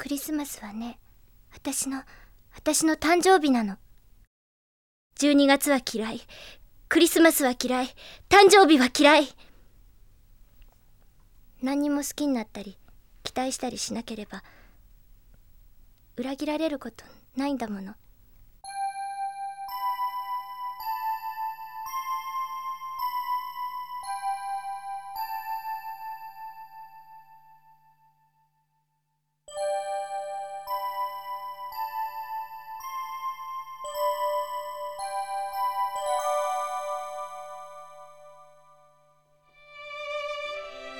クリスマスはね私の私の誕生日なの。12月は嫌い。クリスマスは嫌い。誕生日は嫌い。何にも好きになったり期待したりしなければ裏切られることないんだもの。